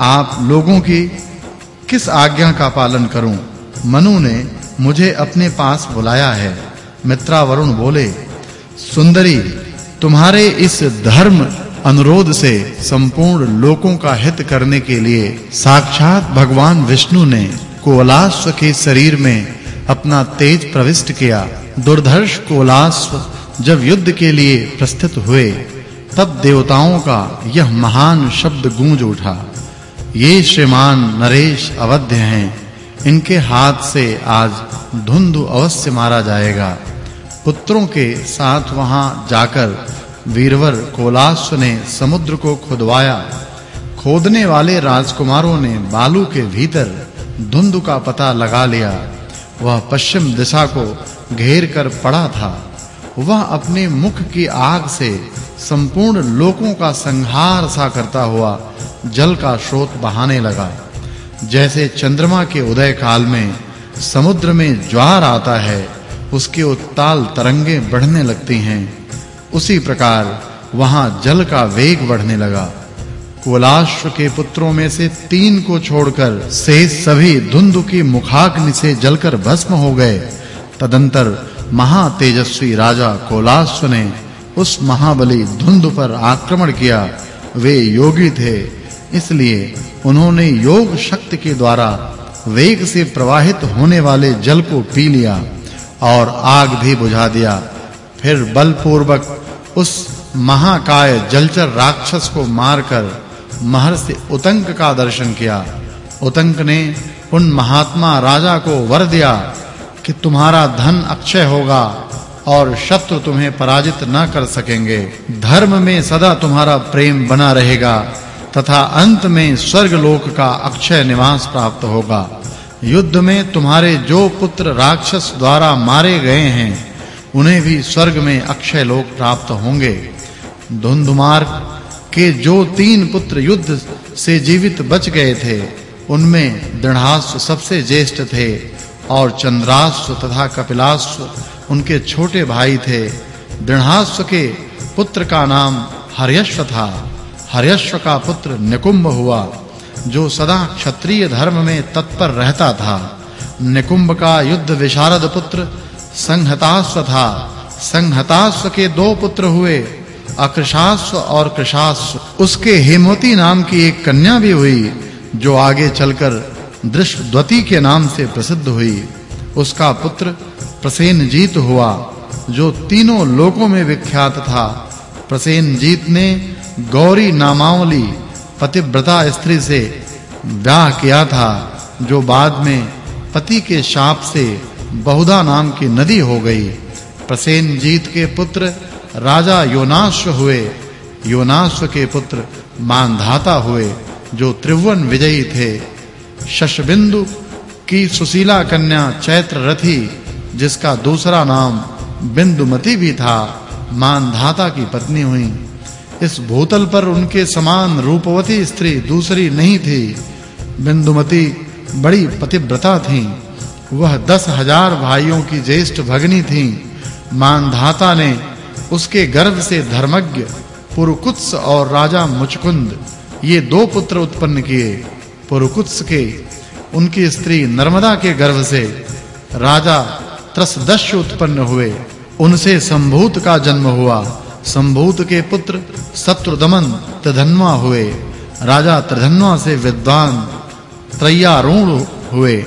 आप लोगों की किस आज्ञा का पालन करूँ? मनु ने मुझे अपने पास बुलाया है। मित्रा वरुण बोले, सुंदरी, तुम्हारे इस धर्म अनुरोध से संपूर्ण लोकों का हित करने के लिए साक्षात भगवान विष्णु ने कोलाश्व के शरीर में अपना तेज प्रविष्ट किया। दुर्धर्ष कोलाश्व जब युद्ध के लिए प्रस्थित हुए, तब देवताओं का यह महान शब्द गूंज उठा। ये श्रीमान नरेश अवध्य हैं। इनके हाथ से आज धुंधु अवश्य मारा जाएगा। पुत्रों के साथ वहाँ जाकर वीरवर कोलाश्व ने समुद्र को खुदवाया। खोदने वाले राजकुमारों ने बालू के भीतर धुंधु का पता लगा लिया। वह पश्चिम दिशा को घेर कर पड़ा था। वह अपने मुख की आग से संपूर्ण लोकों का संहार सा करता हुआ जल का स्रोत बहाने लगा। जैसे चंद्रमा के उदय काल में समुद्र में ज्वार आता है, उसके उत्ताल तरंगे बढ़ने लगती हैं। उसी प्रकार वहाँ जल का वेग बढ़ने लगा। कुलाश्व के पुत्रों में से तीन को छोड़कर से सभी धुंधु की मुखाग्नि से जलकर भस्म हो गए। तदंतर महा तेजस्वी राजा कोलाश्व ने उस महाबली धुंध पर आक्रमण किया। वे योगी थे। इसलिए उन्होंने योग शक्ति के द्वारा वेग से प्रवाहित होने वाले जल को पी लिया और आग भी बुझा दिया। फिर बलपूर्वक उस महाकाय जलचर राक्षस को मारकर महर्षि उतंक का दर्शन किया। उतंक ने उन महात्मा राजा को वर दिया कि तुम्हारा धन अक्षय होगा और शत्रु तुम्हें पराजित न कर सकेंगे। धर्म में सदा तुम्हारा प्रेम बना रहेगा। तथा अंत में स्वर्ग लोक का अक्षय निवास प्राप्त होगा। युद्ध में तुम्हारे जो पुत्र राक्षस द्वारा मारे गए हैं, उन्हें भी स्वर्ग में अक्षय लोक प्राप्त होंगे। धुंधुमार के जो तीन पुत्र युद्ध से जीवित बच गए थे, उनमें दृढ़ास्व सबसे ज्येष्ठ थे और चंद्रास्व तथा कपिलास्व उनके छोटे भाई थे। दृढ़ास्व के पुत्र का नाम हर्यश्व था। हर्यश्व का पुत्र निकुंभ हुआ, जो सदा क्षत्रिय धर्म में तत्पर रहता था। निकुंभ का युद्ध विशारद पुत्र संहतास्व था। संहतास्व के दो पुत्र हुए अकृशास्व और कृशास्व उसके हेमवती नाम की एक कन्या भी हुई, जो आगे चलकर दृष्टद्वती के नाम से प्रसिद्ध हुई। उसका पुत्र प्रसेनजीत हुआ, जो तीनों लोकों में विख्यात था। प्रसेनजीत ने गौरी नामावली पतिव्रता स्त्री से विवाह किया था, जो बाद में पति के शाप से बहुधा नाम की नदी हो गई। प्रसेनजीत के पुत्र राजा योनाश्व हुए। योनाश्व के पुत्र मानधाता हुए, जो त्रिभुवन विजयी थे। शशबिंदु की सुशीला कन्या चैत्र रथी जिसका दूसरा नाम बिंदुमती भी था, मानधाता की पत्नी हुई। इस भूतल पर उनके समान रूपवती स्त्री दूसरी नहीं थी। बिंदुमती बड़ी पतिव्रता थी। वह दस हज़ार भाइयों की ज्येष्ठ भगनी थी। मानधाता ने उसके गर्भ से धर्मज्ञ, पुरुकुत्स और राजा मुचकुंद ये दो पुत्र उत्पन्न किए। पुरुकुत्स के, उनकी स्त्री नर्मदा के गर्भ से राजा त्रसदस्य उत्पन्न हुए। उनसे संभूत का जन्म हुआ। संभूत के पुत्र शत्रुदमन तधन्वा हुए, राजा त्रिधन्वा से विद्वान त्रय्यारूढ़ हुए।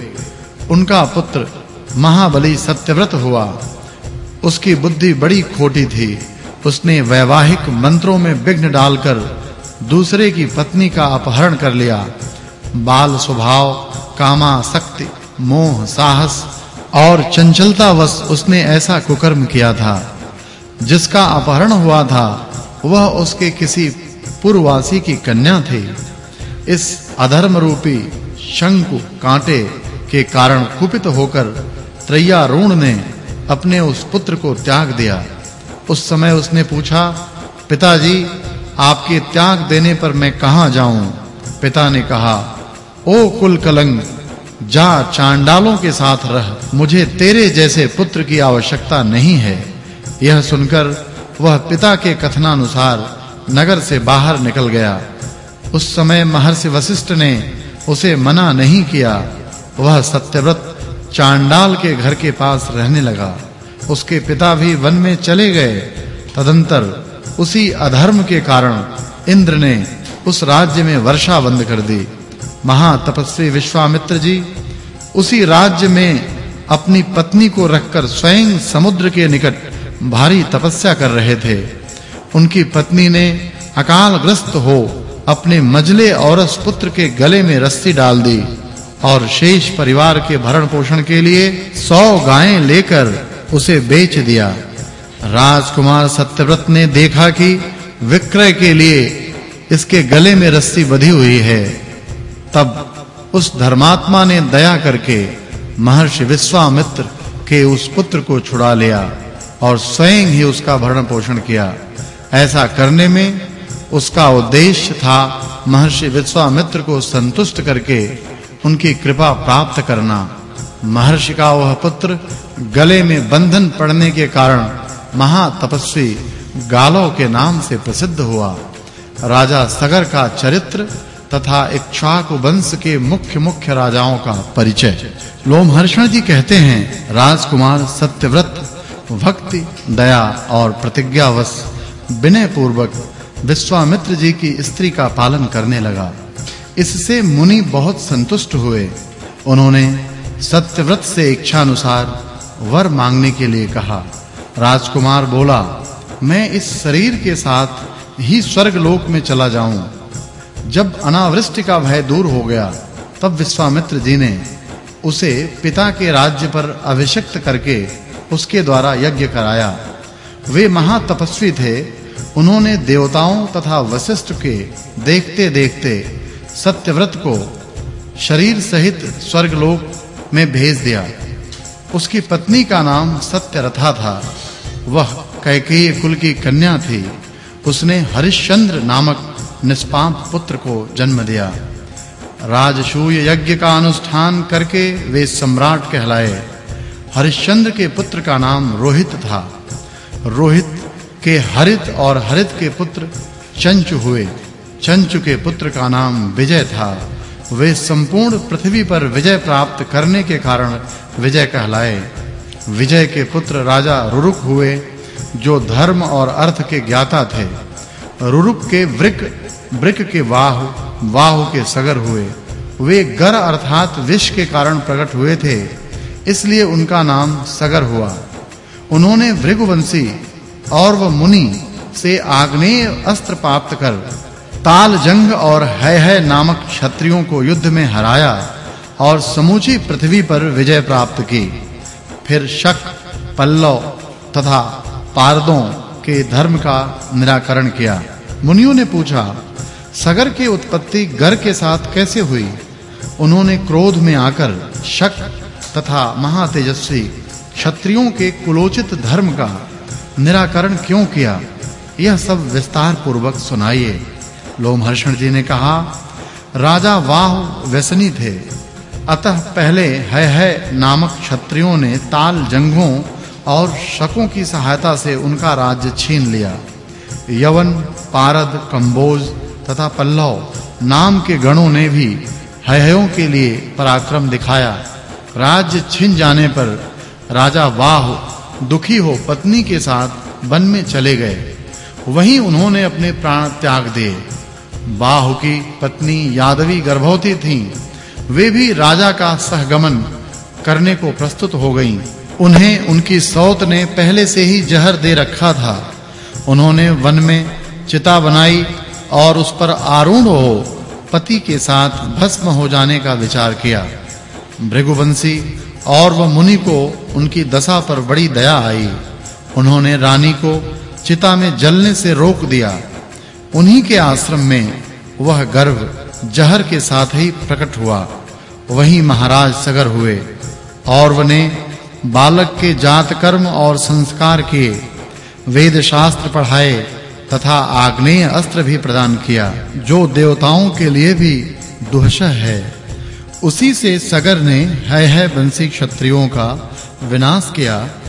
उनका पुत्र महाबली सत्यव्रत हुआ। उसकी बुद्धि बड़ी खोटी थी। उसने वैवाहिक मंत्रों में विघ्न डालकर दूसरे की पत्नी का अपहरण कर लिया। बाल स्वभाव, कामा शक्ति, मोह, साहस और चंचलता वश उसने ऐसा कुकर्म किया था। जिसका अपहरण हुआ था, वह उसके किसी पूर्ववासी की कन्या थी। इस अधर्म रूपी शंकु कांटे के कारण कुपित होकर त्रय्यारूण ने अपने उस पुत्र को त्याग दिया। उस समय उसने पूछा, पिताजी, आपके त्याग देने पर मैं कहाँ जाऊँ? पिता ने कहा, ओ कुल कलंग जा चांडालों के साथ रह। मुझे तेरे जैसे पुत्र की आवश्यकता नहीं है। यह सुनकर वह पिता के कथनानुसार नगर से बाहर निकल गया। उस समय महर्षि वशिष्ठ ने उसे मना नहीं किया। वह सत्यव्रत चांडाल के घर के पास रहने लगा। उसके पिता भी वन में चले गए। तदंतर उसी अधर्म के कारण इंद्र ने उस राज्य में वर्षा बंद कर दी। महातपस्वी विश्वामित्र जी, उसी राज्य में अपनी पत्नी को रखकर स्वयं समुद्र के निकट भारी तपस्या कर रहे थे। उनकी पत्नी ने अकाल ग्रस्त हो अपने मजले औरस पुत्र के गले में रस्सी डाल दी और शेष परिवार के भरण पोषण के लिए 100 गायें लेकर उसे बेच दिया। राजकुमार सत्यव्रत ने देखा कि विक्रय के लिए इसके गले में रस्सी बंधी हुई है। तब उस धर्मात्मा ने दया करके महर्षि विश्वामित्र के उस पुत्र को छुड़ा लिया। और स्वयं ही उसका भरण पोषण किया। ऐसा करने में उसका उद्देश्य था महर्षि विश्वामित्र को संतुष्ट करके उनकी कृपा प्राप्त करना। महर्षि का वह पुत्र गले में बंधन पड़ने के कारण महातपस्वी गालो के नाम से प्रसिद्ध हुआ। राजा सगर का चरित्र तथा इक्ष्वाकु वंश के मुख्य मुख्य राजाओं का परिचय। लोमहर्षण जी कहते हैं, राजकुमार सत्यव्रत भक्ति, दया और प्रतिज्ञावश विनय पूर्वक विश्वामित्र जी की स्त्री का पालन करने लगा। इससे मुनि बहुत संतुष्ट हुए। उन्होंने सत्यव्रत से इच्छा अनुसार वर मांगने के लिए कहा। राजकुमार बोला, मैं इस शरीर के साथ ही स्वर्ग लोक में चला जाऊँ। जब अनावृष्टि का भय दूर हो गया, तब विश्वामित्र जी ने उसे पिता के राज्य पर अभिषिक्त करके उसके द्वारा यज्ञ कराया। वे महातपस्वी थे। उन्होंने देवताओं तथा वशिष्ठ के देखते-देखते सत्यव्रत को शरीर सहित स्वर्ग लोक में भेज दिया। उसकी पत्नी का नाम सत्यरथा था। वह कैकेयी कुल की कन्या थी। उसने हरिश्चंद्र नामक निष्पाप पुत्र को जन्म दिया। राजसूय यज्ञ का अनुष्ठान करके वे सम्राट कहलाए। हरिश्चंद्र के पुत्र का नाम रोहित था। रोहित के हरित और हरित के पुत्र चंचु हुए। चंचु के पुत्र का नाम विजय था। वे संपूर्ण पृथ्वी पर विजय प्राप्त करने के कारण विजय कहलाए। विजय के पुत्र राजा रुरुक हुए, जो धर्म और अर्थ के ज्ञाता थे। रुरुक के वृक वृक के वाह वाह के सगर हुए। वे गर अर्थात विष के कारण प्रकट हुए थे। इसलिए उनका नाम सगर हुआ। उन्होंने भृगुवंशी और वह मुनि से आग्नेय अस्त्र प्राप्त कर ताल जंग और है है नामक क्षत्रियों को युद्ध में हराया और समूची पृथ्वी पर विजय प्राप्त की। फिर शक, पल्लव तथा पारदों के धर्म का निराकरण किया। मुनियों ने पूछा, सगर की उत्पत्ति गर के साथ कैसे हुई? उन्होंने क्रोध में आकर शक तथा महातेजस्वी क्षत्रियों के कुलोचित धर्म का निराकरण क्यों किया? यह सब विस्तार पूर्वक सुनाइए। लोमहर्षण जी ने कहा, राजा वाह व्यसनी थे। अतः पहले है है नामक क्षत्रियों ने ताल जंगों और शकों की सहायता से उनका राज्य छीन लिया। यवन, पारद, कंबोज तथा पल्लव नाम के गणों ने भी हयों के लिए पराक्रम दिखाया। राज्य छिन जाने पर राजा वाह, दुखी हो पत्नी के साथ वन में चले गए। वहीं उन्होंने अपने प्राण त्याग दिए। बाहु की पत्नी यादवी गर्भवती थीं। वे भी राजा का सहगमन करने को प्रस्तुत हो गईं। उन्हें उनकी सौत ने पहले से ही जहर दे रखा था। उन्होंने वन में चिता बनाई और उस पर आरूढ़ हो पति के साथ भस्म हो जाने का विचार किया। भृगुवंशी और वह मुनि को उनकी दशा पर बड़ी दया आई। उन्होंने रानी को चिता में जलने से रोक दिया। उन्हीं के आश्रम में वह गर्भ जहर के साथ ही प्रकट हुआ। वही महाराज सगर हुए और वने बालक के जात कर्म और संस्कार किए। वेद शास्त्र पढ़ाए तथा आग्नेय अस्त्र भी प्रदान किया, जो देवताओं के लिए भी दुहशह है। उसी से सगर ने है है वंशी क्षत्रियों का विनाश किया।